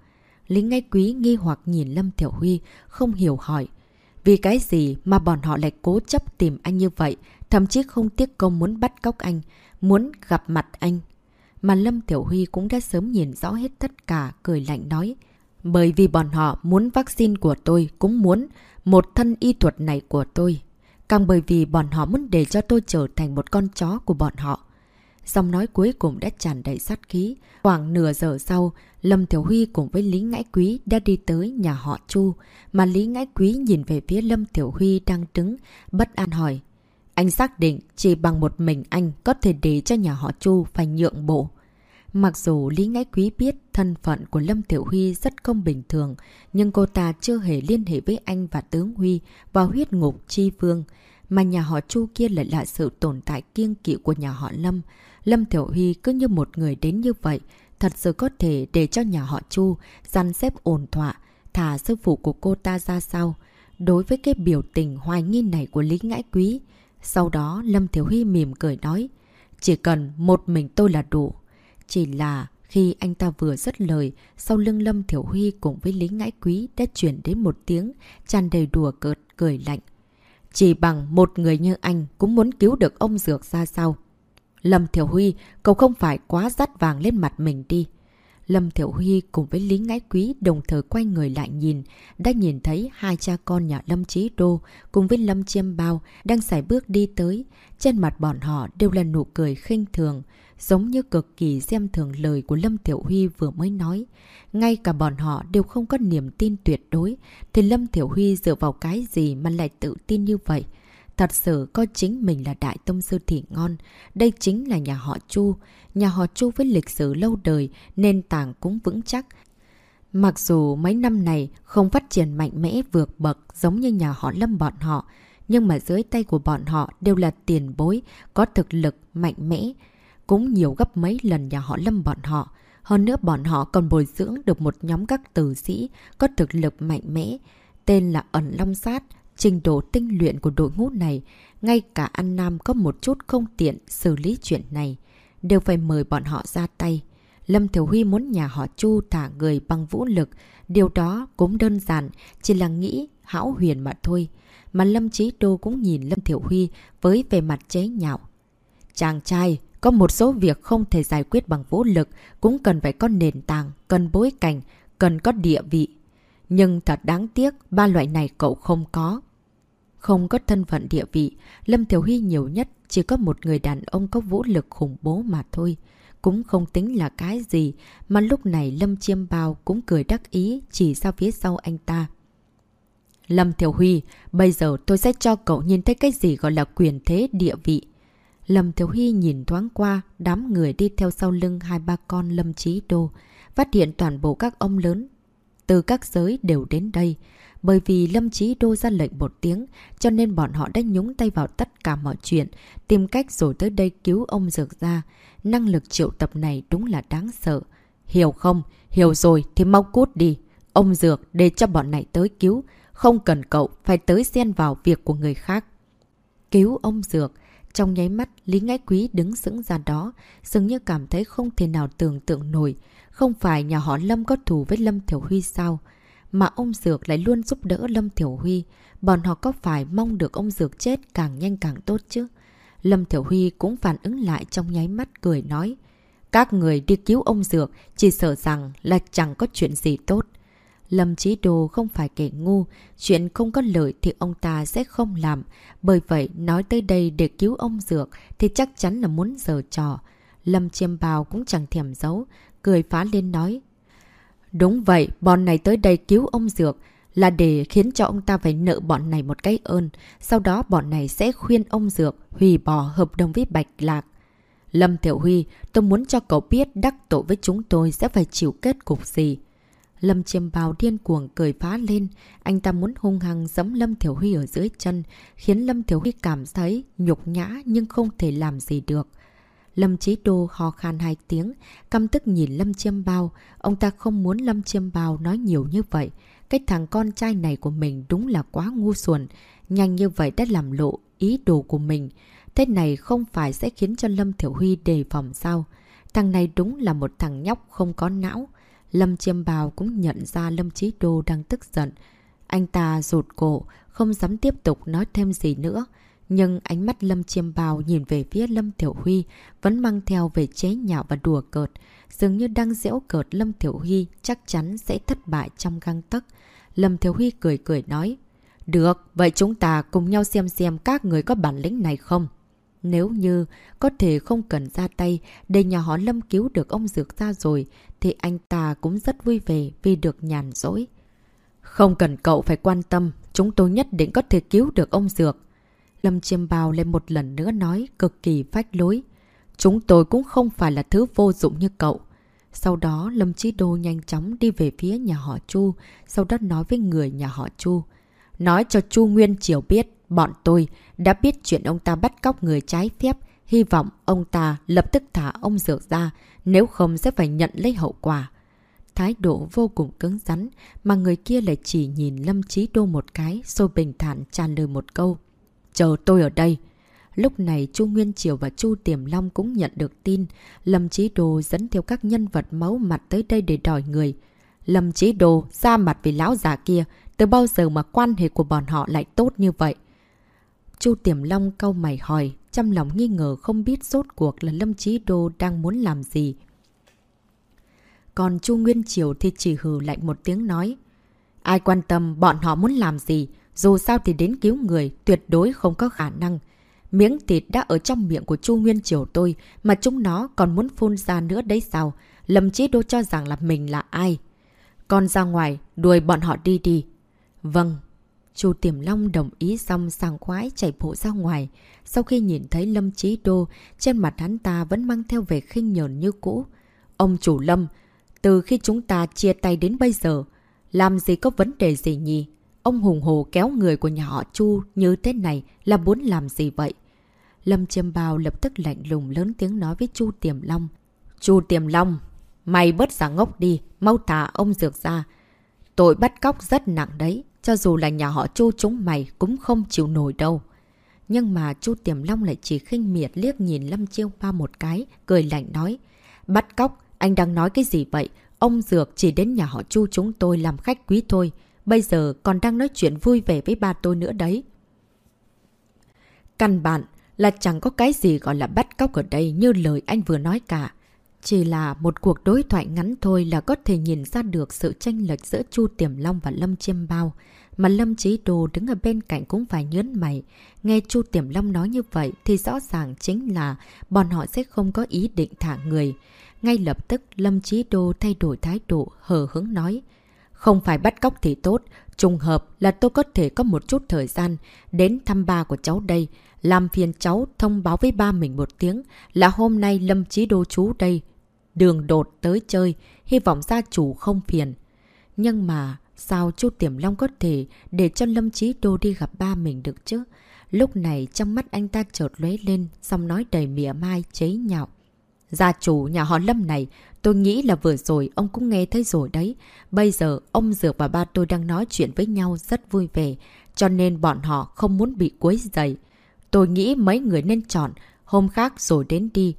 Lý Ngãi Quý nghi hoặc nhìn Lâm Tiểu Huy, không hiểu hỏi. Vì cái gì mà bọn họ lại cố chấp tìm anh như vậy, thậm chí không tiếc công muốn bắt cóc anh, muốn gặp mặt anh. Mà Lâm Tiểu Huy cũng đã sớm nhìn rõ hết tất cả, cười lạnh nói. Bởi vì bọn họ muốn vaccine của tôi cũng muốn một thân y thuật này của tôi. Càng bởi vì bọn họ muốn để cho tôi trở thành một con chó của bọn họ. Dòng nói cuối cùng đã tràn đầy sát khí. Khoảng nửa giờ sau, Lâm Thiểu Huy cùng với Lý Ngãi Quý đã đi tới nhà họ Chu. Mà Lý Ngãi Quý nhìn về phía Lâm Thiểu Huy đang đứng, bất an hỏi. Anh xác định chỉ bằng một mình anh có thể để cho nhà họ Chu phải nhượng bộ. Mặc dù Lý Ngãi Quý biết thân phận của Lâm Tiểu Huy rất không bình thường, nhưng cô ta chưa hề liên hệ với anh và tướng Huy vào huyết ngục chi vương, mà nhà họ Chu kia lại là sự tồn tại kiêng kỵ của nhà họ Lâm. Lâm Tiểu Huy cứ như một người đến như vậy, thật sự có thể để cho nhà họ Chu dàn xếp ổn thỏa, thả sư phụ của cô ta ra sau Đối với cái biểu tình hoài nghi này của Lý Ngãi Quý, sau đó Lâm Thiếu Huy mỉm cười nói, chỉ cần một mình tôi là đủ. Chỉ là khi anh ta vừa dứt lời, sau lưng Lâm Thiểu Huy cùng với Lý Ngãi Quý đã chuyển đến một tiếng, tràn đầy đùa cợt, cười lạnh. Chỉ bằng một người như anh cũng muốn cứu được ông Dược ra sao? Lâm Thiểu Huy, cậu không phải quá dắt vàng lên mặt mình đi. Lâm Thiểu Huy cùng với Lý Ngãi Quý đồng thời quay người lại nhìn, đã nhìn thấy hai cha con nhà Lâm Chí Đô cùng với Lâm Chiêm Bao đang xài bước đi tới. Trên mặt bọn họ đều là nụ cười khinh thường, giống như cực kỳ xem thường lời của Lâm Tiểu Huy vừa mới nói. Ngay cả bọn họ đều không có niềm tin tuyệt đối, thì Lâm Tiểu Huy dựa vào cái gì mà lại tự tin như vậy? Thật sự coi chính mình là đại tông sư thị ngon. Đây chính là nhà họ Chu. Nhà họ Chu với lịch sử lâu đời, nền tảng cũng vững chắc. Mặc dù mấy năm này không phát triển mạnh mẽ vượt bậc giống như nhà họ Lâm bọn họ, nhưng mà dưới tay của bọn họ đều là tiền bối, có thực lực mạnh mẽ, cũng nhiều gấp mấy lần nhà họ Lâm bọn họ. Hơn nữa bọn họ còn bồi dưỡng được một nhóm các tử sĩ có thực lực mạnh mẽ, tên là Ẩn Long Sát, trình độ tinh luyện của đội ngũ này, ngay cả An Nam có một chút không tiện xử lý chuyện này, đều phải mời bọn họ ra tay. Lâm Thiểu Huy muốn nhà họ Chu thả người bằng vũ lực, điều đó cũng đơn giản, chỉ là nghĩ hão huyền mà thôi. Mà Lâm Chí Đô cũng nhìn Lâm Thiểu Huy với vẻ mặt chế nhạo. Chàng trai, có một số việc không thể giải quyết bằng vũ lực, cũng cần phải có nền tảng, cần bối cảnh, cần có địa vị. Nhưng thật đáng tiếc, ba loại này cậu không có. Không có thân phận địa vị, Lâm Thiểu Huy nhiều nhất chỉ có một người đàn ông có vũ lực khủng bố mà thôi. Cũng không tính là cái gì, mà lúc này Lâm Chiêm Bao cũng cười đắc ý chỉ ra phía sau anh ta. Lâm Thiểu Huy, bây giờ tôi sẽ cho cậu nhìn thấy cái gì gọi là quyền thế địa vị. Lâm thiếu Huy nhìn thoáng qua, đám người đi theo sau lưng hai ba con Lâm Chí Đô, phát hiện toàn bộ các ông lớn từ các giới đều đến đây. Bởi vì Lâm Chí Đô ra lệnh một tiếng, cho nên bọn họ đã nhúng tay vào tất cả mọi chuyện, tìm cách rồi tới đây cứu ông Dược ra. Năng lực triệu tập này đúng là đáng sợ. Hiểu không? Hiểu rồi thì mau cút đi. Ông Dược để cho bọn này tới cứu. Không cần cậu phải tới xen vào việc của người khác. Cứu ông Dược. Trong nháy mắt, Lý Ngãi Quý đứng sững ra đó, dường như cảm thấy không thể nào tưởng tượng nổi. Không phải nhà họ Lâm có thù với Lâm Thiểu Huy sao? Mà ông Dược lại luôn giúp đỡ Lâm Thiểu Huy. Bọn họ có phải mong được ông Dược chết càng nhanh càng tốt chứ? Lâm Thiểu Huy cũng phản ứng lại trong nháy mắt cười nói. Các người đi cứu ông Dược chỉ sợ rằng là chẳng có chuyện gì tốt. Lâm Chí Đồ không phải kẻ ngu, chuyện không có lợi thì ông ta sẽ không làm. Bởi vậy, nói tới đây để cứu ông Dược thì chắc chắn là muốn giờ trò. Lâm Chiêm Bào cũng chẳng thèm giấu, cười phá lên nói. Đúng vậy, bọn này tới đây cứu ông Dược là để khiến cho ông ta phải nợ bọn này một cái ơn. Sau đó bọn này sẽ khuyên ông Dược hủy bỏ hợp đồng với Bạch Lạc. Lâm Tiểu Huy, tôi muốn cho cậu biết đắc tội với chúng tôi sẽ phải chịu kết cục gì. Lâm chiêm bào điên cuồng cười phá lên. Anh ta muốn hung hăng giẫm Lâm Thiểu Huy ở dưới chân, khiến Lâm Thiểu Huy cảm thấy nhục nhã nhưng không thể làm gì được. Lâm Chí Đô ho khan hai tiếng, căm tức nhìn Lâm Chiêm Bao. Ông ta không muốn Lâm Chiêm Bao nói nhiều như vậy. Cái thằng con trai này của mình đúng là quá ngu xuẩn. Nhanh như vậy đã làm lộ ý đồ của mình. Thế này không phải sẽ khiến cho Lâm Thiểu Huy đề phòng sao? Thằng này đúng là một thằng nhóc không có não. Lâm Chiêm Bào cũng nhận ra Lâm Chí Đô đang tức giận. Anh ta rụt cổ, không dám tiếp tục nói thêm gì nữa. Nhưng ánh mắt Lâm Chiêm Bào nhìn về phía Lâm tiểu Huy vẫn mang theo về chế nhạo và đùa cợt. Dường như đang dễu cợt Lâm tiểu Huy chắc chắn sẽ thất bại trong găng tấc. Lâm tiểu Huy cười cười nói. Được, vậy chúng ta cùng nhau xem xem các người có bản lĩnh này không? Nếu như có thể không cần ra tay để nhà họ Lâm cứu được ông Dược ra rồi thì anh ta cũng rất vui vẻ vì được nhàn rỗi. Không cần cậu phải quan tâm, chúng tôi nhất định có thể cứu được ông Dược. Lâm Chiêm Bào lên một lần nữa nói cực kỳ phách lối. Chúng tôi cũng không phải là thứ vô dụng như cậu. Sau đó Lâm Chí Đô nhanh chóng đi về phía nhà họ Chu, sau đó nói với người nhà họ Chu. Nói cho Chu Nguyên Triều biết, bọn tôi đã biết chuyện ông ta bắt cóc người trái phép, hy vọng ông ta lập tức thả ông Dược ra, nếu không sẽ phải nhận lấy hậu quả. Thái độ vô cùng cứng rắn, mà người kia lại chỉ nhìn Lâm Chí Đô một cái, rồi bình thản tràn lời một câu. Chờ tôi ở đây. Lúc này Chu Nguyên Triều và Chu Tiềm Long cũng nhận được tin. Lâm Chí Đô dẫn theo các nhân vật máu mặt tới đây để đòi người. Lâm Chí Đô ra mặt vì lão già kia, từ bao giờ mà quan hệ của bọn họ lại tốt như vậy? Chu Tiềm Long câu mày hỏi, trong lòng nghi ngờ không biết rốt cuộc là Lâm Chí Đô đang muốn làm gì. Còn Chu Nguyên Triều thì chỉ hừ lạnh một tiếng nói. Ai quan tâm bọn họ muốn làm gì, dù sao thì đến cứu người tuyệt đối không có khả năng. Miếng thịt đã ở trong miệng của Chu Nguyên Triều tôi mà chúng nó còn muốn phun ra nữa đấy sao? Lâm Chí Đô cho rằng là mình là ai? Còn ra ngoài, đuổi bọn họ đi đi. Vâng. Chu Tiềm Long đồng ý xong sàng khoái chạy bộ ra ngoài. Sau khi nhìn thấy Lâm Chí Đô, trên mặt hắn ta vẫn mang theo vẻ khinh nhờn như cũ. Ông chủ Lâm, từ khi chúng ta chia tay đến bây giờ, làm gì có vấn đề gì nhỉ? Ông hùng hồ kéo người của nhà họ Chu như thế này là muốn làm gì vậy? Lâm Chiêm Bào lập tức lạnh lùng lớn tiếng nói với Chu Tiềm Long. Chu Tiềm Long, mày bớt giả ngốc đi, mau thả ông dược ra. Tội bắt cóc rất nặng đấy, cho dù là nhà họ Chu chúng mày cũng không chịu nổi đâu. Nhưng mà Chu Tiềm Long lại chỉ khinh miệt liếc nhìn Lâm Chiêu Ba một cái, cười lạnh nói. Bắt cóc, anh đang nói cái gì vậy? Ông Dược chỉ đến nhà họ Chu chúng tôi làm khách quý thôi. Bây giờ còn đang nói chuyện vui vẻ với ba tôi nữa đấy. Căn bản là chẳng có cái gì gọi là bắt cóc ở đây như lời anh vừa nói cả. Chỉ là một cuộc đối thoại ngắn thôi là có thể nhìn ra được sự tranh lệch giữa Chu Tiềm Long và Lâm Chiêm Bao. Mà Lâm Chí Đồ đứng ở bên cạnh cũng phải nhớn mày. Nghe Chu Tiềm Long nói như vậy thì rõ ràng chính là bọn họ sẽ không có ý định thả người. Ngay lập tức Lâm Chí Đô thay đổi thái độ, hờ hứng nói. Không phải bắt cóc thì tốt, trùng hợp là tôi có thể có một chút thời gian đến thăm ba của cháu đây. Làm phiền cháu thông báo với ba mình một tiếng là hôm nay Lâm Chí Đô chú đây. Đường đột tới chơi, hy vọng gia chủ không phiền. Nhưng mà sao chú Tiềm Long có thể để cho Lâm Chí Đô đi gặp ba mình được chứ? Lúc này trong mắt anh ta chợt lóe lên, xong nói đầy mỉa mai, chế nhạo. Gia chủ nhà họ Lâm này, tôi nghĩ là vừa rồi ông cũng nghe thấy rồi đấy. Bây giờ ông Dược và ba tôi đang nói chuyện với nhau rất vui vẻ, cho nên bọn họ không muốn bị quấy dày. Tôi nghĩ mấy người nên chọn, hôm khác rồi đến đi.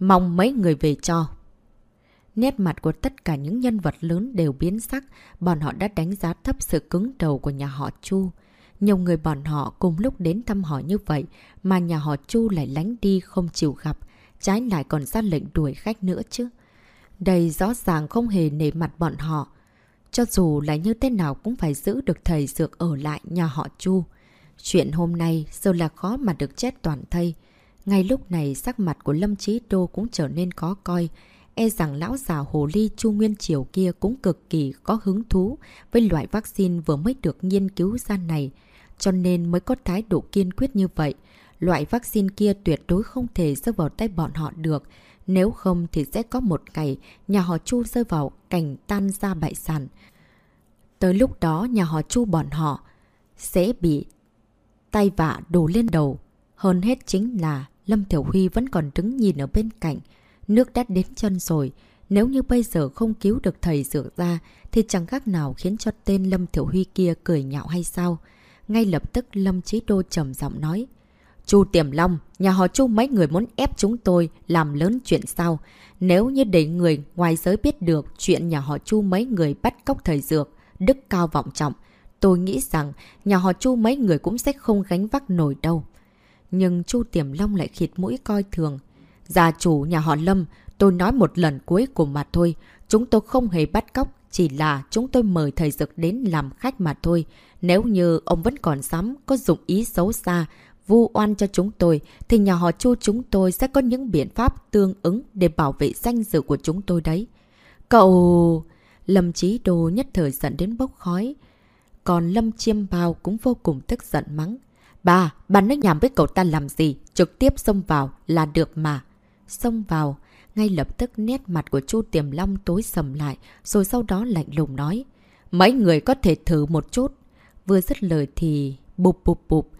Mong mấy người về cho. Nét mặt của tất cả những nhân vật lớn đều biến sắc, bọn họ đã đánh giá thấp sự cứng đầu của nhà họ Chu. Nhiều người bọn họ cùng lúc đến thăm hỏi như vậy, mà nhà họ Chu lại lánh đi không chịu gặp, trái lại còn ra lệnh đuổi khách nữa chứ. Đây rõ ràng không hề nể mặt bọn họ. Cho dù là như thế nào cũng phải giữ được thầy dược ở lại nhà họ Chu. Chuyện hôm nay giờ là khó mà được chết toàn thây. Ngay lúc này sắc mặt của Lâm Chí Đô cũng trở nên khó coi. E rằng lão già hồ ly Chu Nguyên Triều kia cũng cực kỳ có hứng thú với loại vaccine vừa mới được nghiên cứu ra này. Cho nên mới có thái độ kiên quyết như vậy. Loại vaccine kia tuyệt đối không thể rơi vào tay bọn họ được. Nếu không thì sẽ có một ngày nhà họ Chu rơi vào cảnh tan ra bại sản. Tới lúc đó nhà họ Chu bọn họ sẽ bị tay vạ đổ lên đầu. Hơn hết chính là Lâm Thiểu Huy vẫn còn đứng nhìn ở bên cạnh. Nước đã đến chân rồi. Nếu như bây giờ không cứu được thầy dược ra thì chẳng khác nào khiến cho tên Lâm Thiểu Huy kia cười nhạo hay sao. Ngay lập tức Lâm Chí Đô trầm giọng nói. Chu Tiềm Long, nhà họ Chu mấy người muốn ép chúng tôi làm lớn chuyện sao? Nếu như để người ngoài giới biết được chuyện nhà họ Chu mấy người bắt cóc thầy dược, đức cao vọng trọng, tôi nghĩ rằng nhà họ Chu mấy người cũng sẽ không gánh vác nổi đâu. Nhưng Chu Tiềm Long lại khịt mũi coi thường. Gia chủ nhà họ Lâm, tôi nói một lần cuối cùng mà thôi. Chúng tôi không hề bắt cóc, chỉ là chúng tôi mời thầy dực đến làm khách mà thôi. Nếu như ông vẫn còn dám có dụng ý xấu xa, vu oan cho chúng tôi, thì nhà họ Chu chúng tôi sẽ có những biện pháp tương ứng để bảo vệ danh dự của chúng tôi đấy. Cậu... Lâm Chí Đô nhất thời giận đến bốc khói. Còn Lâm Chiêm Bao cũng vô cùng tức giận mắng. Bà, bà nói nhảm với cậu ta làm gì? Trực tiếp xông vào là được mà. Xông vào, ngay lập tức nét mặt của Chu Tiềm Long tối sầm lại, rồi sau đó lạnh lùng nói. Mấy người có thể thử một chút. Vừa dứt lời thì bụp bụp bụp.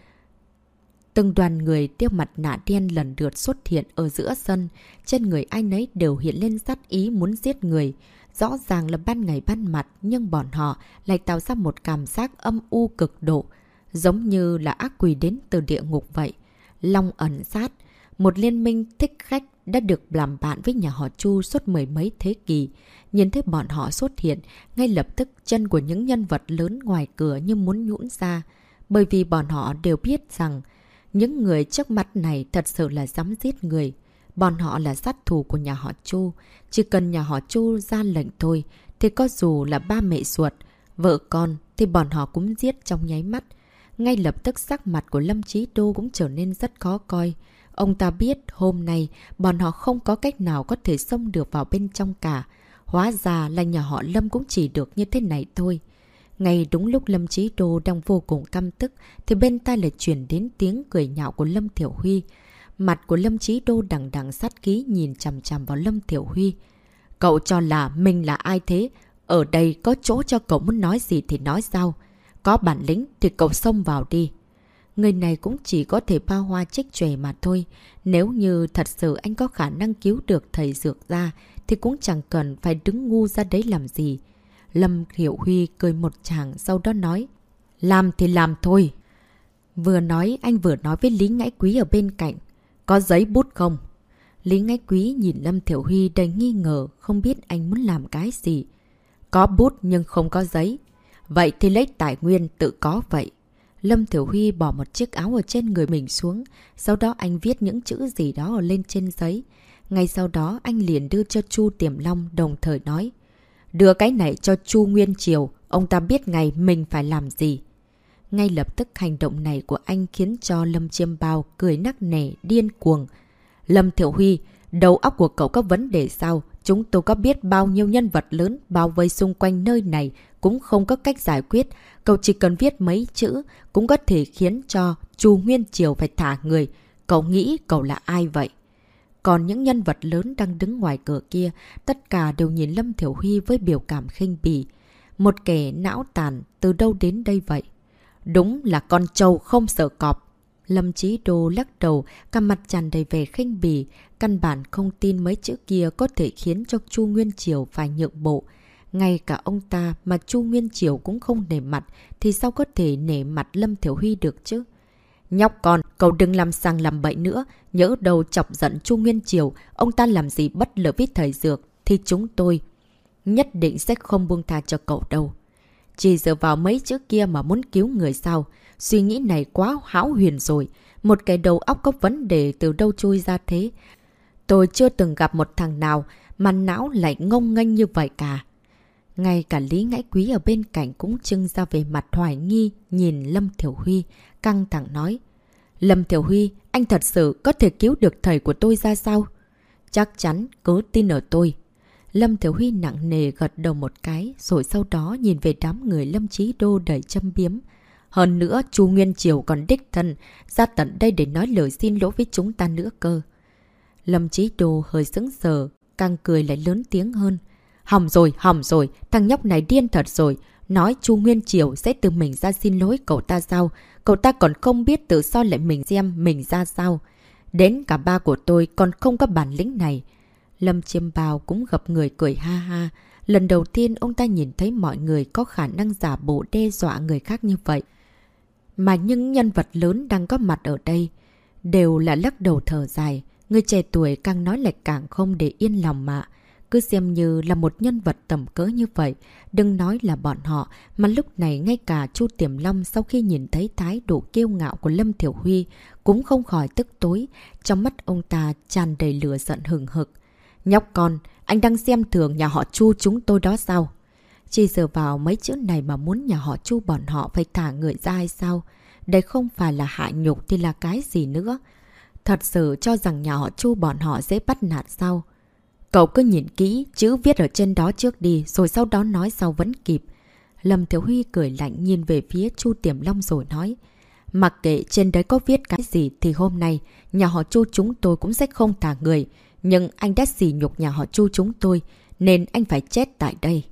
Từng đoàn người tiêu mặt nạ đen lần lượt xuất hiện ở giữa sân. Trên người ai nấy đều hiện lên sát ý muốn giết người. Rõ ràng là ban ngày ban mặt nhưng bọn họ lại tạo ra một cảm giác âm u cực độ. Giống như là ác quỷ đến từ địa ngục vậy. Long ẩn sát. Một liên minh thích khách đã được làm bạn với nhà họ Chu suốt mười mấy thế kỷ. Nhìn thấy bọn họ xuất hiện, ngay lập tức chân của những nhân vật lớn ngoài cửa như muốn nhũn ra. Bởi vì bọn họ đều biết rằng những người trước mặt này thật sự là dám giết người. Bọn họ là sát thủ của nhà họ Chu. Chỉ cần nhà họ Chu ra lệnh thôi, thì có dù là ba mẹ ruột, vợ con, thì bọn họ cũng giết trong nháy mắt. Ngay lập tức sắc mặt của Lâm Chí Đô cũng trở nên rất khó coi. Ông ta biết hôm nay bọn họ không có cách nào có thể xông được vào bên trong cả. Hóa ra là nhà họ Lâm cũng chỉ được như thế này thôi. Ngay đúng lúc Lâm Chí Đô đang vô cùng căm tức, thì bên tai lại chuyển đến tiếng cười nhạo của Lâm Thiểu Huy. Mặt của Lâm Chí Đô đằng đằng sát ký nhìn chằm chằm vào Lâm Thiểu Huy. Cậu cho là mình là ai thế? Ở đây có chỗ cho cậu muốn nói gì thì nói sao? Có bản lĩnh thì cậu xông vào đi. Người này cũng chỉ có thể bao hoa trích trề mà thôi. Nếu như thật sự anh có khả năng cứu được thầy dược ra, thì cũng chẳng cần phải đứng ngu ra đấy làm gì. Lâm Hiểu Huy cười một chàng sau đó nói. Làm thì làm thôi. Vừa nói anh vừa nói với Lý Ngãi Quý ở bên cạnh. Có giấy bút không? Lý Ngãi Quý nhìn Lâm Thiểu Huy đầy nghi ngờ không biết anh muốn làm cái gì. Có bút nhưng không có giấy. Vậy thì lấy tài nguyên tự có vậy. Lâm Thiểu Huy bỏ một chiếc áo ở trên người mình xuống, sau đó anh viết những chữ gì đó lên trên giấy. Ngay sau đó anh liền đưa cho Chu Tiềm Long đồng thời nói. Đưa cái này cho Chu Nguyên Triều, ông ta biết ngày mình phải làm gì. Ngay lập tức hành động này của anh khiến cho Lâm Chiêm Bao cười nắc nẻ, điên cuồng. Lâm Thiểu Huy, đầu óc của cậu có vấn đề sao? Chúng tôi có biết bao nhiêu nhân vật lớn bao vây xung quanh nơi này cũng không có cách giải quyết. Cậu chỉ cần viết mấy chữ cũng có thể khiến cho Chu Nguyên Triều phải thả người. Cậu nghĩ cậu là ai vậy? Còn những nhân vật lớn đang đứng ngoài cửa kia, tất cả đều nhìn Lâm Thiểu Huy với biểu cảm khinh bỉ. Một kẻ não tàn từ đâu đến đây vậy? Đúng là con trâu không sợ cọp. Lâm Chí Đô lắc đầu, cả mặt tràn đầy vẻ khinh bỉ, căn bản không tin mấy chữ kia có thể khiến cho Chu Nguyên Triều phải nhượng bộ. Ngay cả ông ta mà Chu Nguyên Triều cũng không nể mặt, thì sao có thể nể mặt Lâm Thiểu Huy được chứ? Nhóc con, cậu đừng làm sang làm bậy nữa, Nhỡ đầu chọc giận Chu Nguyên Triều, ông ta làm gì bất lợi với thời dược, thì chúng tôi nhất định sẽ không buông tha cho cậu đâu. Chỉ dựa vào mấy chữ kia mà muốn cứu người sao? Suy nghĩ này quá hão huyền rồi. Một cái đầu óc có vấn đề từ đâu chui ra thế. Tôi chưa từng gặp một thằng nào mà não lại ngông nghênh như vậy cả. Ngay cả Lý Ngãi Quý ở bên cạnh cũng trưng ra về mặt hoài nghi nhìn Lâm Thiểu Huy, căng thẳng nói. Lâm Thiểu Huy, anh thật sự có thể cứu được thầy của tôi ra sao? Chắc chắn, cứ tin ở tôi. Lâm Thiểu Huy nặng nề gật đầu một cái, rồi sau đó nhìn về đám người Lâm Chí Đô đầy châm biếm. Hơn nữa, chu Nguyên Triều còn đích thân ra tận đây để nói lời xin lỗi với chúng ta nữa cơ. Lâm Chí Đô hơi sững sờ, càng cười lại lớn tiếng hơn. Hỏng rồi, hỏng rồi, thằng nhóc này điên thật rồi. Nói chu Nguyên Triều sẽ từ mình ra xin lỗi cậu ta sao? Cậu ta còn không biết tự so lại mình xem mình ra sao. Đến cả ba của tôi còn không có bản lĩnh này. Lâm Chiêm Bào cũng gặp người cười ha ha. Lần đầu tiên ông ta nhìn thấy mọi người có khả năng giả bộ đe dọa người khác như vậy. Mà những nhân vật lớn đang có mặt ở đây đều là lắc đầu thở dài. Người trẻ tuổi càng nói lại càng không để yên lòng mà. Cứ xem như là một nhân vật tầm cỡ như vậy, đừng nói là bọn họ, mà lúc này ngay cả Chu Tiềm Long sau khi nhìn thấy thái độ kiêu ngạo của Lâm Thiểu Huy cũng không khỏi tức tối, trong mắt ông ta tràn đầy lửa giận hừng hực. Nhóc con, anh đang xem thường nhà họ Chu chúng tôi đó sao? Chỉ dựa vào mấy chữ này mà muốn nhà họ Chu bọn họ phải thả người ra hay sao? Đây không phải là hạ nhục thì là cái gì nữa? Thật sự cho rằng nhà họ Chu bọn họ dễ bắt nạt sao? Cậu cứ nhìn kỹ, chữ viết ở trên đó trước đi, rồi sau đó nói sau vẫn kịp. Lâm Thiếu Huy cười lạnh nhìn về phía Chu Tiềm Long rồi nói. Mặc kệ trên đấy có viết cái gì thì hôm nay, nhà họ Chu chúng tôi cũng sẽ không thả người. Nhưng anh đã xỉ nhục nhà họ Chu chúng tôi, nên anh phải chết tại đây.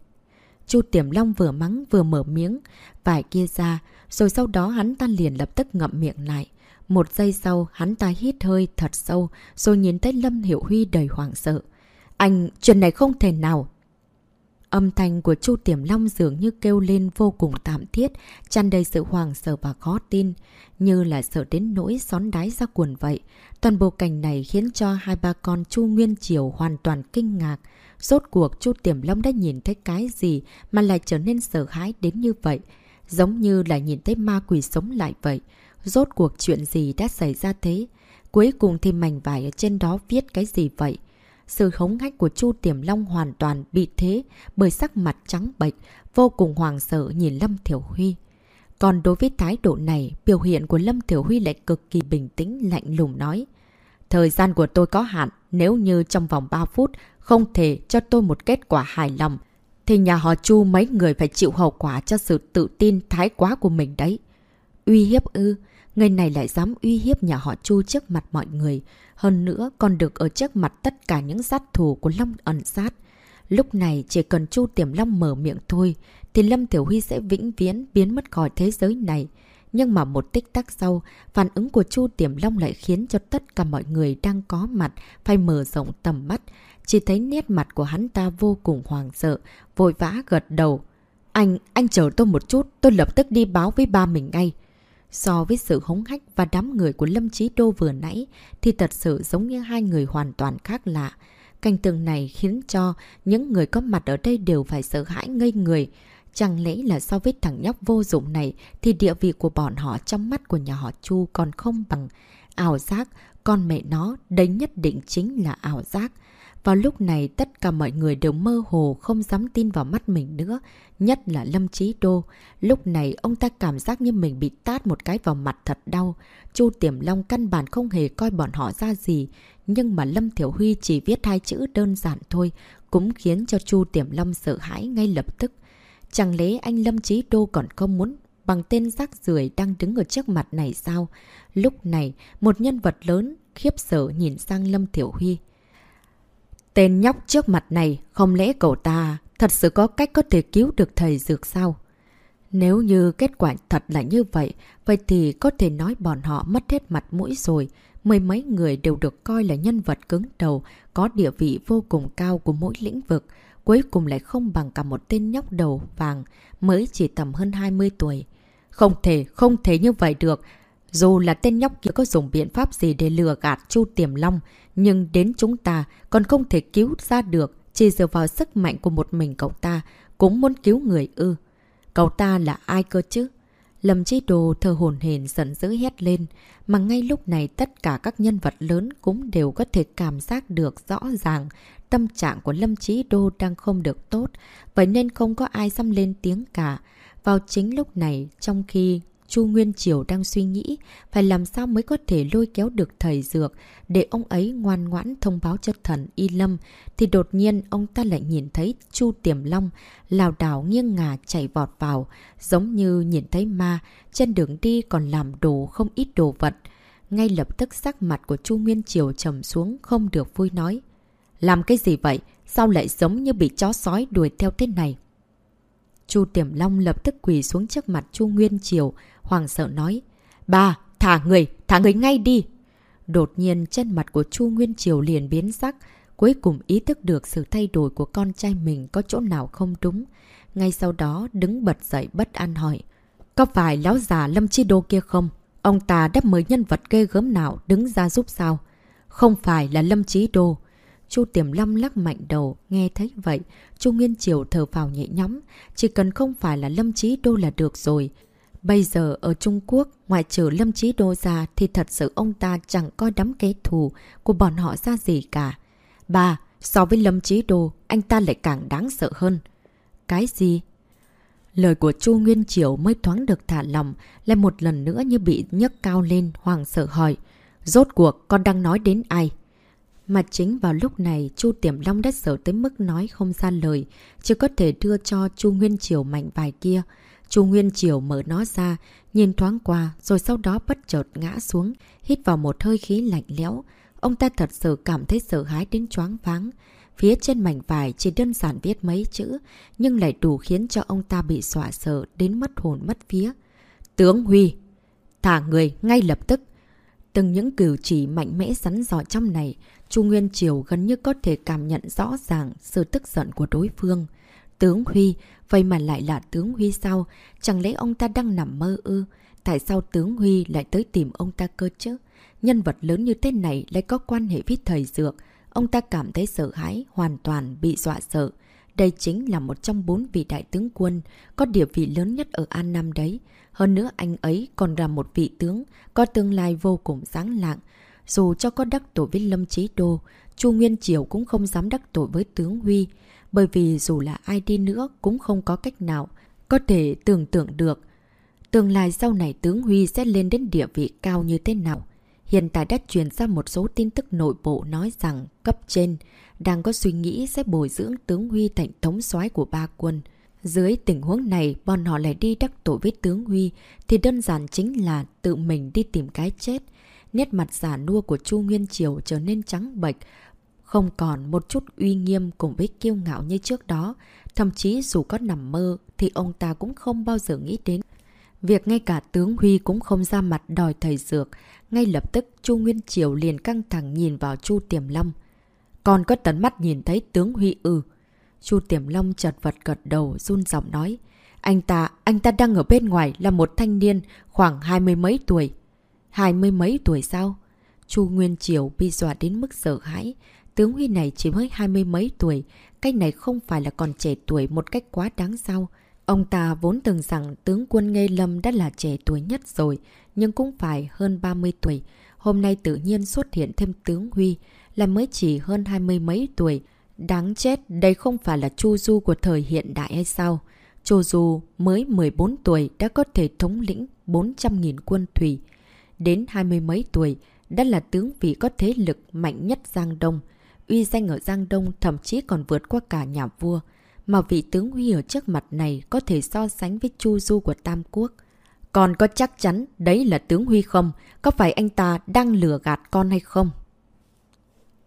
Chu Tiềm Long vừa mắng vừa mở miếng, vải kia ra, rồi sau đó hắn ta liền lập tức ngậm miệng lại. Một giây sau, hắn ta hít hơi thật sâu, rồi nhìn thấy Lâm Hiểu Huy đầy hoảng sợ. Anh, chuyện này không thể nào. Âm thanh của Chu Tiềm Long dường như kêu lên vô cùng tạm thiết, tràn đầy sự hoàng sợ và khó tin, như là sợ đến nỗi xón đái ra cuồn vậy. Toàn bộ cảnh này khiến cho hai ba con Chu Nguyên Triều hoàn toàn kinh ngạc. Rốt cuộc Chu Tiềm Long đã nhìn thấy cái gì mà lại trở nên sợ hãi đến như vậy. Giống như là nhìn thấy ma quỷ sống lại vậy. Rốt cuộc chuyện gì đã xảy ra thế? Cuối cùng thì mảnh vải ở trên đó viết cái gì vậy? Sự hống hách của Chu Tiềm Long hoàn toàn bị thế bởi sắc mặt trắng bệch, vô cùng hoàng sợ nhìn Lâm Thiểu Huy. Còn đối với thái độ này, biểu hiện của Lâm Thiểu Huy lại cực kỳ bình tĩnh lạnh lùng nói. Thời gian của tôi có hạn, nếu như trong vòng 3 phút không thể cho tôi một kết quả hài lòng, thì nhà họ Chu mấy người phải chịu hậu quả cho sự tự tin thái quá của mình đấy. Uy hiếp ư, người này lại dám uy hiếp nhà họ Chu trước mặt mọi người, hơn nữa còn được ở trước mặt tất cả những sát thủ của Long ẩn sát. Lúc này chỉ cần Chu Tiềm Long mở miệng thôi, thì Lâm Tiểu Huy sẽ vĩnh viễn biến mất khỏi thế giới này. Nhưng mà một tích tắc sau, phản ứng của Chu Tiềm Long lại khiến cho tất cả mọi người đang có mặt phải mở rộng tầm mắt. Chỉ thấy nét mặt của hắn ta vô cùng hoàng sợ, vội vã gật đầu. Anh, anh chờ tôi một chút, tôi lập tức đi báo với ba mình ngay. So với sự hống hách và đám người của Lâm Chí Đô vừa nãy thì thật sự giống như hai người hoàn toàn khác lạ. Cảnh tượng này khiến cho những người có mặt ở đây đều phải sợ hãi ngây người. Chẳng lẽ là so với thằng nhóc vô dụng này thì địa vị của bọn họ trong mắt của nhà họ Chu còn không bằng ảo giác, con mẹ nó, đấy nhất định chính là ảo giác. Vào lúc này tất cả mọi người đều mơ hồ không dám tin vào mắt mình nữa, nhất là Lâm Chí Đô. Lúc này ông ta cảm giác như mình bị tát một cái vào mặt thật đau. Chu Tiềm Long căn bản không hề coi bọn họ ra gì, nhưng mà Lâm Thiểu Huy chỉ viết hai chữ đơn giản thôi, cũng khiến cho Chu Tiềm Long sợ hãi ngay lập tức. Chẳng lẽ anh Lâm Chí Đô còn không muốn bằng tên rác rưởi đang đứng ở trước mặt này sao? Lúc này, một nhân vật lớn khiếp sợ nhìn sang Lâm Thiểu Huy. Tên nhóc trước mặt này, không lẽ cậu ta thật sự có cách có thể cứu được thầy dược sao? Nếu như kết quả thật là như vậy, vậy thì có thể nói bọn họ mất hết mặt mũi rồi. Mười mấy người đều được coi là nhân vật cứng đầu, có địa vị vô cùng cao của mỗi lĩnh vực. Cuối cùng lại không bằng cả một tên nhóc đầu vàng, mới chỉ tầm hơn 20 tuổi. Không thể, không thể như vậy được. Dù là tên nhóc kia có dùng biện pháp gì để lừa gạt Chu Tiềm Long, nhưng đến chúng ta còn không thể cứu ra được, chỉ dựa vào sức mạnh của một mình cậu ta, cũng muốn cứu người ư. Cậu ta là ai cơ chứ? Lâm Chi Đồ thờ hồn hển giận dữ hét lên, mà ngay lúc này tất cả các nhân vật lớn cũng đều có thể cảm giác được rõ ràng tâm trạng của Lâm Chí Đô đang không được tốt, vậy nên không có ai dám lên tiếng cả. Vào chính lúc này, trong khi Chu Nguyên Triều đang suy nghĩ phải làm sao mới có thể lôi kéo được thầy Dược để ông ấy ngoan ngoãn thông báo cho thần Y Lâm, thì đột nhiên ông ta lại nhìn thấy Chu Tiềm Long lào đảo nghiêng ngả chạy vọt vào, giống như nhìn thấy ma, trên đường đi còn làm đồ không ít đồ vật. Ngay lập tức sắc mặt của Chu Nguyên Triều trầm xuống không được vui nói. Làm cái gì vậy? Sao lại giống như bị chó sói đuổi theo thế này? Chu Tiềm Long lập tức quỳ xuống trước mặt Chu Nguyên Triều, hoàng sợ nói. Ba, thả người, thả người ngay đi. Đột nhiên chân mặt của Chu Nguyên Triều liền biến sắc, cuối cùng ý thức được sự thay đổi của con trai mình có chỗ nào không đúng. Ngay sau đó đứng bật dậy bất an hỏi. Có phải lão già Lâm Chi Đô kia không? Ông ta đắp mới nhân vật ghê gớm nào đứng ra giúp sao? Không phải là Lâm Chí Đô. Chu Tiềm lâm lắc mạnh đầu, nghe thấy vậy, Chu Nguyên Triều thở vào nhẹ nhõm, chỉ cần không phải là Lâm Chí Đô là được rồi. Bây giờ ở Trung Quốc, ngoại trừ Lâm Chí Đô ra thì thật sự ông ta chẳng coi đắm kế thù của bọn họ ra gì cả. Ba, so với Lâm Chí Đô, anh ta lại càng đáng sợ hơn. Cái gì? Lời của Chu Nguyên Triều mới thoáng được thả lòng, lại một lần nữa như bị nhấc cao lên, hoàng sợ hỏi. Rốt cuộc, con đang nói đến ai? Mà chính vào lúc này, Chu Tiềm Long đã sợ tới mức nói không ra lời, chỉ có thể đưa cho Chu Nguyên Triều mạnh vài kia. Chu Nguyên Triều mở nó ra, nhìn thoáng qua, rồi sau đó bất chợt ngã xuống, hít vào một hơi khí lạnh lẽo. Ông ta thật sự cảm thấy sợ hãi đến choáng váng. Phía trên mảnh vải chỉ đơn giản viết mấy chữ, nhưng lại đủ khiến cho ông ta bị xỏa sợ đến mất hồn mất phía. Tướng Huy! Thả người ngay lập tức! Từng những cử chỉ mạnh mẽ rắn giỏi trong này, Chu Nguyên Triều gần như có thể cảm nhận rõ ràng sự tức giận của đối phương. Tướng Huy, vậy mà lại là tướng Huy sao? Chẳng lẽ ông ta đang nằm mơ ư? Tại sao tướng Huy lại tới tìm ông ta cơ chứ? Nhân vật lớn như thế này lại có quan hệ với thời dược. Ông ta cảm thấy sợ hãi, hoàn toàn bị dọa sợ. Đây chính là một trong bốn vị đại tướng quân, có địa vị lớn nhất ở An Nam đấy. Hơn nữa anh ấy còn là một vị tướng, có tương lai vô cùng sáng lạng. Dù cho có đắc tội với Lâm Chí Đô, Chu Nguyên Triều cũng không dám đắc tội với tướng Huy. Bởi vì dù là ai đi nữa cũng không có cách nào có thể tưởng tượng được. Tương lai sau này tướng Huy sẽ lên đến địa vị cao như thế nào. Hiện tại đã truyền ra một số tin tức nội bộ nói rằng cấp trên đang có suy nghĩ sẽ bồi dưỡng tướng Huy thành thống soái của ba quân. Dưới tình huống này, bọn họ lại đi đắc tội với tướng Huy thì đơn giản chính là tự mình đi tìm cái chết. Nét mặt giả nua của Chu Nguyên Triều trở nên trắng bệch, không còn một chút uy nghiêm cùng với kiêu ngạo như trước đó. Thậm chí dù có nằm mơ thì ông ta cũng không bao giờ nghĩ đến. Việc ngay cả tướng Huy cũng không ra mặt đòi thầy dược. Ngay lập tức Chu Nguyên Triều liền căng thẳng nhìn vào Chu Tiềm Long. Còn có tấn mắt nhìn thấy tướng Huy ư. Chu Tiềm Long chật vật gật đầu run giọng nói. Anh ta, anh ta đang ở bên ngoài là một thanh niên khoảng hai mươi mấy tuổi. Hai mươi mấy tuổi sao? Chu Nguyên Triều bị dọa đến mức sợ hãi. Tướng Huy này chỉ mới hai mươi mấy tuổi, cách này không phải là còn trẻ tuổi một cách quá đáng sao. Ông ta vốn từng rằng tướng quân Nghê Lâm đã là trẻ tuổi nhất rồi, nhưng cũng phải hơn 30 tuổi. Hôm nay tự nhiên xuất hiện thêm tướng Huy, là mới chỉ hơn hai mươi mấy tuổi. Đáng chết, đây không phải là Chu Du của thời hiện đại hay sao? Chu Du mới 14 tuổi đã có thể thống lĩnh 400.000 quân thủy. Đến hai mươi mấy tuổi, đã là tướng vị có thế lực mạnh nhất Giang Đông uy danh ở Giang Đông thậm chí còn vượt qua cả nhà vua. Mà vị tướng Huy ở trước mặt này có thể so sánh với Chu Du của Tam Quốc. Còn có chắc chắn đấy là tướng Huy không? Có phải anh ta đang lừa gạt con hay không?